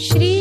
श्री